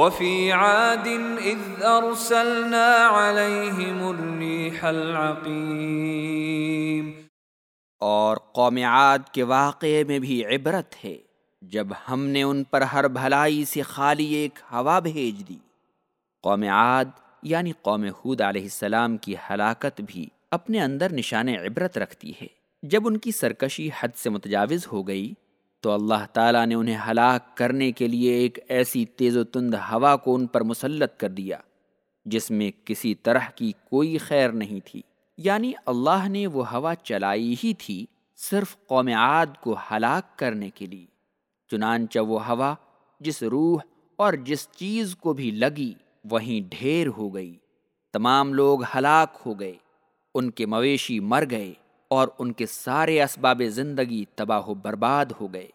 وفي عاد إذ أرسلنا عليهم الريح العقيم اور قوم عاد کے واقعے میں بھی عبرت ہے، جب ہم نے ان پر ہر بھلائی سے خالی ایک ہوا بھیج دی۔ قوم عاد یعنی قوم حود علیہ السلام کی ہلاکت بھی اپنے اندر نشان عبرت رکھتی ہے۔ جب ان کی سرکشی حد سے متجاوز ہو گئی تو اللہ تعالیٰ نے انہیں ہلاک کرنے کے لیے ایک ایسی تیز و تند ہوا کو ان پر مسلط کر دیا، جس میں کسی طرح کی کوئی خیر نہیں تھی۔ یعنی اللہ نے وہ ہوا چلائی ہی تھی صرف قوم عاد کو ہلاک کرنے کے لیے۔ چنانچہ وہ ہوا جس روح اور جس چیز کو بھی لگی وہیں ڈھیر ہو گئی۔ تمام لوگ ہلاک ہو گئے، ان کے مویشی مر گئے۔ اور ان کے سارے اسباب زندگی تباہ و برباد ہو گئے۔